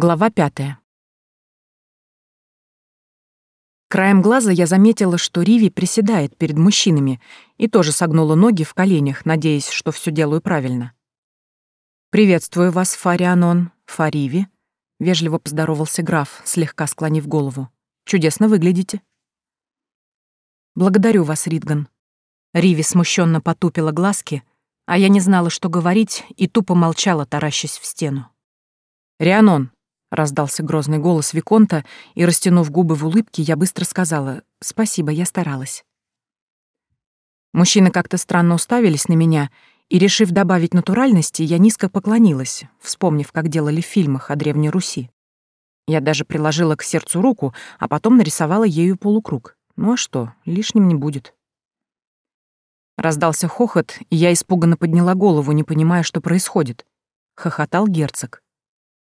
Глава пятая. Краем глаза я заметила, что Риви приседает перед мужчинами и тоже согнула ноги в коленях, надеясь, что все делаю правильно. «Приветствую вас, Фарианон, Фариви», — вежливо поздоровался граф, слегка склонив голову. «Чудесно выглядите». «Благодарю вас, Ридган». Риви смущенно потупила глазки, а я не знала, что говорить, и тупо молчала, таращась в стену. «Рианон», — раздался грозный голос Виконта, и, растянув губы в улыбке, я быстро сказала «Спасибо, я старалась». Мужчины как-то странно уставились на меня, и, решив добавить натуральности, я низко поклонилась, вспомнив, как делали в фильмах о Древней Руси. Я даже приложила к сердцу руку, а потом нарисовала ею полукруг. Ну а что, лишним не будет. Раздался хохот, и я испуганно подняла голову, не понимая, что происходит. Хохотал герцог.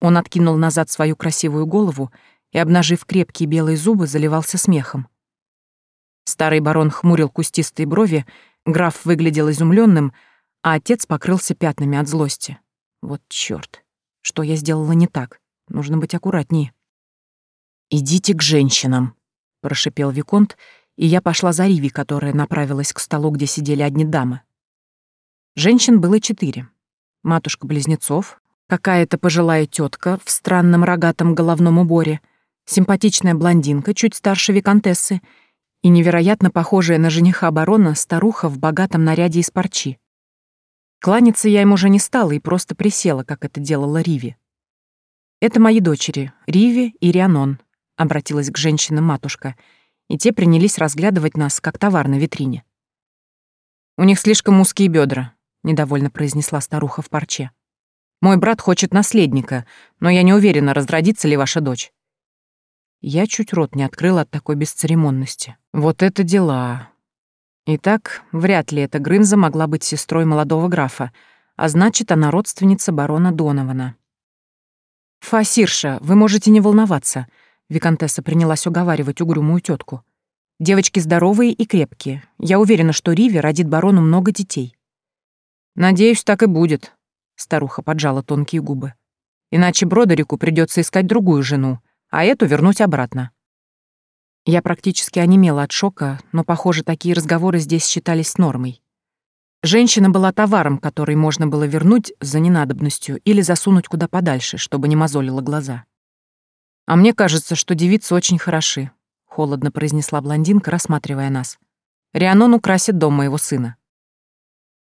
Он откинул назад свою красивую голову и, обнажив крепкие белые зубы, заливался смехом. Старый барон хмурил кустистые брови, граф выглядел изумленным, а отец покрылся пятнами от злости. Вот чёрт. Что я сделала не так? Нужно быть аккуратнее. «Идите к женщинам», — прошипел Виконт, и я пошла за Риви, которая направилась к столу, где сидели одни дамы. Женщин было четыре. Матушка близнецов, Какая-то пожилая тетка в странном рогатом головном уборе, симпатичная блондинка, чуть старше виконтессы, и невероятно похожая на жениха барона старуха в богатом наряде из парчи. Кланяться я им уже не стала и просто присела, как это делала Риви. «Это мои дочери, Риви и Рианон», — обратилась к женщинам матушка, и те принялись разглядывать нас, как товар на витрине. «У них слишком узкие бедра, недовольно произнесла старуха в парче. Мой брат хочет наследника, но я не уверена, разродится ли ваша дочь». Я чуть рот не открыла от такой бесцеремонности. Вот это дела. Итак, вряд ли эта Грымза могла быть сестрой молодого графа, а значит, она родственница барона Донована. «Фасирша, вы можете не волноваться», — Викантесса принялась уговаривать угрюмую тетку. «Девочки здоровые и крепкие. Я уверена, что Риви родит барону много детей». «Надеюсь, так и будет», Старуха поджала тонкие губы. Иначе Бродерику придется искать другую жену, а эту вернуть обратно. Я практически онемела от шока, но, похоже, такие разговоры здесь считались нормой. Женщина была товаром, который можно было вернуть за ненадобностью или засунуть куда подальше, чтобы не мозолило глаза. «А мне кажется, что девицы очень хороши», — холодно произнесла блондинка, рассматривая нас. «Рианон украсит дом моего сына».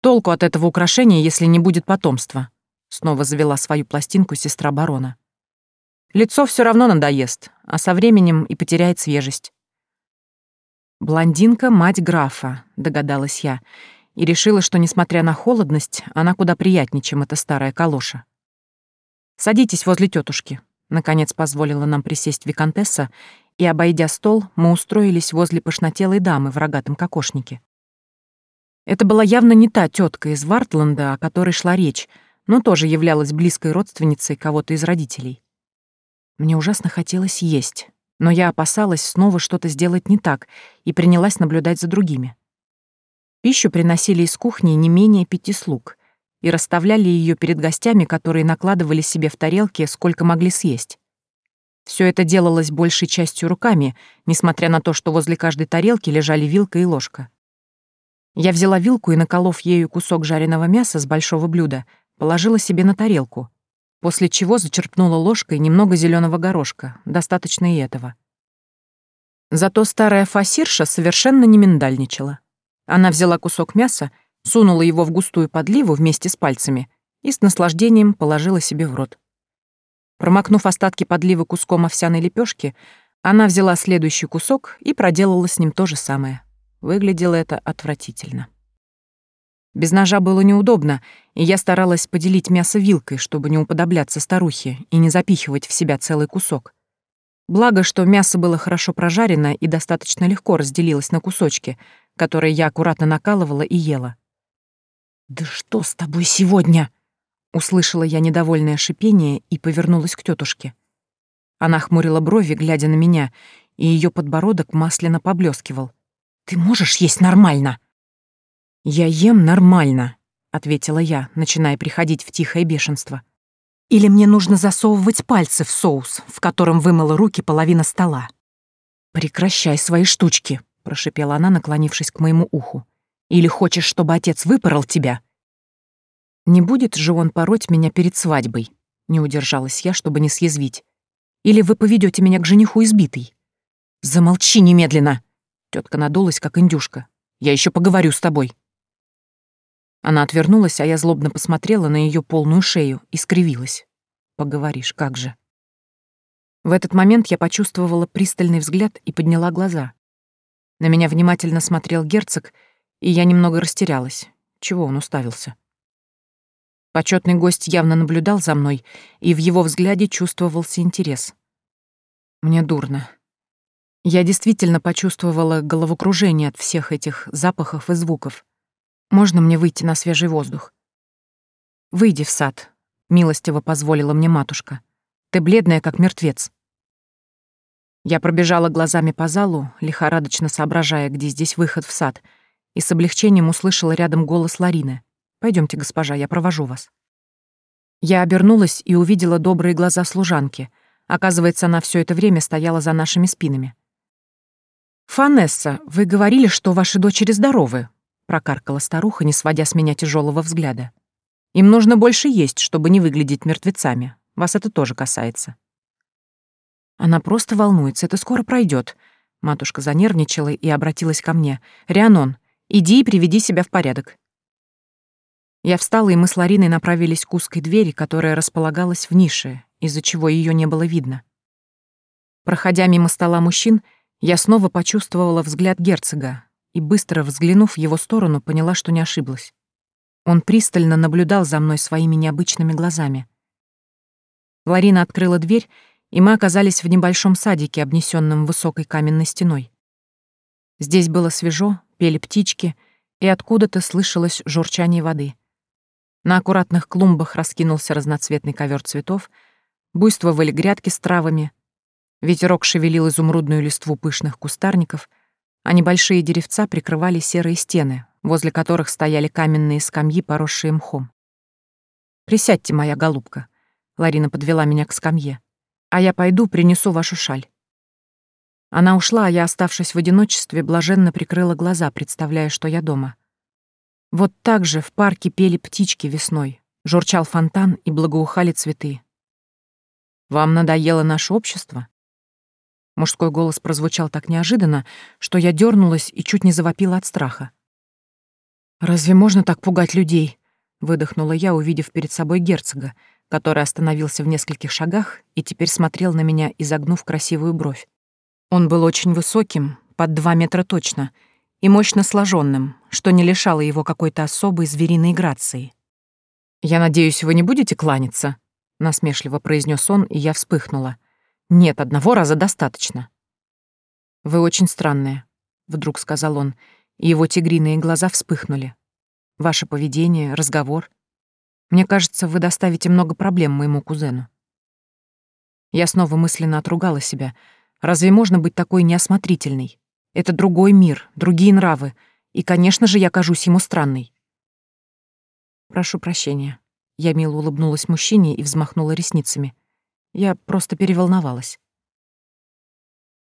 Толку от этого украшения, если не будет потомства. Снова завела свою пластинку сестра барона. Лицо все равно надоест, а со временем и потеряет свежесть. «Блондинка — мать графа», — догадалась я, и решила, что, несмотря на холодность, она куда приятнее, чем эта старая калоша. «Садитесь возле тетушки», — наконец позволила нам присесть виконтесса, и, обойдя стол, мы устроились возле пышнотелой дамы в рогатом кокошнике. Это была явно не та тетка из Вартланда, о которой шла речь, но тоже являлась близкой родственницей кого-то из родителей. Мне ужасно хотелось есть, но я опасалась снова что-то сделать не так и принялась наблюдать за другими. Пищу приносили из кухни не менее пяти слуг и расставляли ее перед гостями, которые накладывали себе в тарелки, сколько могли съесть. Все это делалось большей частью руками, несмотря на то, что возле каждой тарелки лежали вилка и ложка. Я взяла вилку и, наколов ею кусок жареного мяса с большого блюда, положила себе на тарелку, после чего зачерпнула ложкой немного зеленого горошка, достаточно и этого. Зато старая фасирша совершенно не миндальничала. Она взяла кусок мяса, сунула его в густую подливу вместе с пальцами и с наслаждением положила себе в рот. Промокнув остатки подливы куском овсяной лепешки, она взяла следующий кусок и проделала с ним то же самое. Выглядело это отвратительно. Без ножа было неудобно, и я старалась поделить мясо вилкой, чтобы не уподобляться старухе и не запихивать в себя целый кусок. Благо, что мясо было хорошо прожарено и достаточно легко разделилось на кусочки, которые я аккуратно накалывала и ела. «Да что с тобой сегодня?» Услышала я недовольное шипение и повернулась к тетушке. Она хмурила брови, глядя на меня, и ее подбородок масляно поблескивал. Ты можешь есть нормально?» «Я ем нормально», — ответила я, начиная приходить в тихое бешенство. Или мне нужно засовывать пальцы в соус, в котором вымыла руки половина стола? «Прекращай свои штучки», — прошипела она, наклонившись к моему уху. «Или хочешь, чтобы отец выпорол тебя?» «Не будет же он пороть меня перед свадьбой?» — не удержалась я, чтобы не съязвить. «Или вы поведете меня к жениху избитый?» «Замолчи немедленно!» Тетка надулась, как индюшка. «Я еще поговорю с тобой». Она отвернулась, а я злобно посмотрела на ее полную шею и скривилась. «Поговоришь, как же». В этот момент я почувствовала пристальный взгляд и подняла глаза. На меня внимательно смотрел герцог, и я немного растерялась. Чего он уставился? Почетный гость явно наблюдал за мной, и в его взгляде чувствовался интерес. Мне дурно. Я действительно почувствовала головокружение от всех этих запахов и звуков. Можно мне выйти на свежий воздух? Выйди в сад, милостиво позволила мне матушка. Ты бледная, как мертвец. Я пробежала глазами по залу, лихорадочно соображая, где здесь выход в сад, и с облегчением услышала рядом голос Ларины. Пойдемте, госпожа, я провожу вас». Я обернулась и увидела добрые глаза служанки. Оказывается, она все это время стояла за нашими спинами. «Фанесса, вы говорили, что ваши дочери здоровы», — прокаркала старуха, не сводя с меня тяжелого взгляда. «Им нужно больше есть, чтобы не выглядеть мертвецами. Вас это тоже касается». Она просто волнуется, это скоро пройдет. Матушка занервничала и обратилась ко мне. «Рианон, иди и приведи себя в порядок». Я встала, и мы с Лариной направились к узкой двери, которая располагалась в нише, из-за чего ее не было видно. Проходя мимо стола мужчин, я снова почувствовала взгляд герцога и, быстро взглянув в его сторону, поняла, что не ошиблась. Он пристально наблюдал за мной своими необычными глазами. Ларина открыла дверь, и мы оказались в небольшом садике, обнесенном высокой каменной стеной. Здесь было свежо, пели птички, и откуда-то слышалось журчание воды. На аккуратных клумбах раскинулся разноцветный ковер цветов, буйствовали грядки с травами, Ветерок шевелил изумрудную листву пышных кустарников, а небольшие деревца прикрывали серые стены, возле которых стояли каменные скамьи, поросшие мхом. «Присядьте, моя голубка», — Ларина подвела меня к скамье. «А я пойду, принесу вашу шаль». Она ушла, а я, оставшись в одиночестве, блаженно прикрыла глаза, представляя, что я дома. Вот так же в парке пели птички весной, журчал фонтан и благоухали цветы. «Вам надоело наше общество?» Мужской голос прозвучал так неожиданно, что я дернулась и чуть не завопила от страха. «Разве можно так пугать людей?» — выдохнула я, увидев перед собой герцога, который остановился в нескольких шагах и теперь смотрел на меня, изогнув красивую бровь. Он был очень высоким, под два метра точно, и мощно сложенным, что не лишало его какой-то особой звериной грации. «Я надеюсь, вы не будете кланяться?» — насмешливо произнес он, и я вспыхнула. Нет, одного раза достаточно. Вы очень странная, вдруг сказал он, и его тигриные глаза вспыхнули. Ваше поведение, разговор. Мне кажется, вы доставите много проблем моему кузену. Я снова мысленно отругала себя. Разве можно быть такой неосмотрительной? Это другой мир, другие нравы, и, конечно же, я кажусь ему странной. Прошу прощения. Я мило улыбнулась мужчине и взмахнула ресницами. Я просто переволновалась.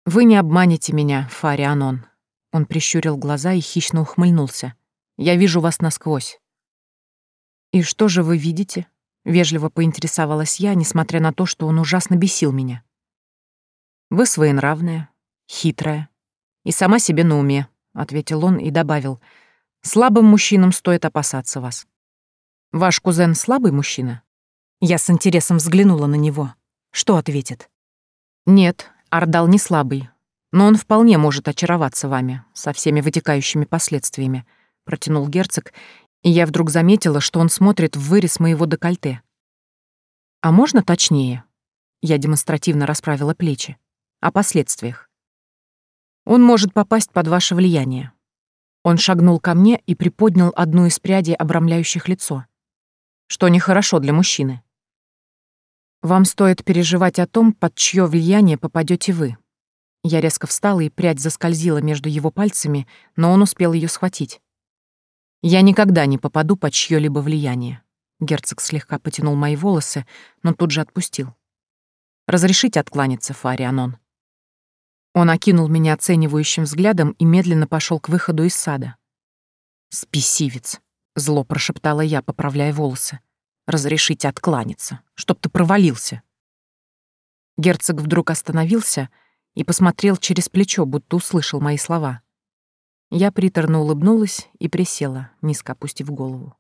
«Вы не обманете меня, Фари Анон». Он прищурил глаза и хищно ухмыльнулся. «Я вижу вас насквозь». «И что же вы видите?» — вежливо поинтересовалась я, несмотря на то, что он ужасно бесил меня. «Вы своенравная, хитрая и сама себе на уме», — ответил он и добавил. «Слабым мужчинам стоит опасаться вас». «Ваш кузен слабый мужчина?» Я с интересом взглянула на него. Что ответит? Нет, Ардал не слабый, но он вполне может очароваться вами со всеми вытекающими последствиями, протянул герцог, и я вдруг заметила, что он смотрит в вырез моего декольте. А можно точнее? Я демонстративно расправила плечи. О последствиях. Он может попасть под ваше влияние. Он шагнул ко мне и приподнял одну из прядей, обрамляющих лицо. Что нехорошо для мужчины. Вам стоит переживать о том, под чье влияние попадете вы. Я резко встала, и прядь заскользила между его пальцами, но он успел ее схватить. Я никогда не попаду под чье-либо влияние. Герцог слегка потянул мои волосы, но тут же отпустил. «Разрешите откланяться, Фарианон?» Он окинул меня оценивающим взглядом и медленно пошел к выходу из сада. «Спесивец», — зло прошептала я, поправляя волосы. «Разрешите откланяться, чтоб ты провалился». Герцог вдруг остановился и посмотрел через плечо, будто услышал мои слова. Я приторно улыбнулась и присела, низко опустив голову.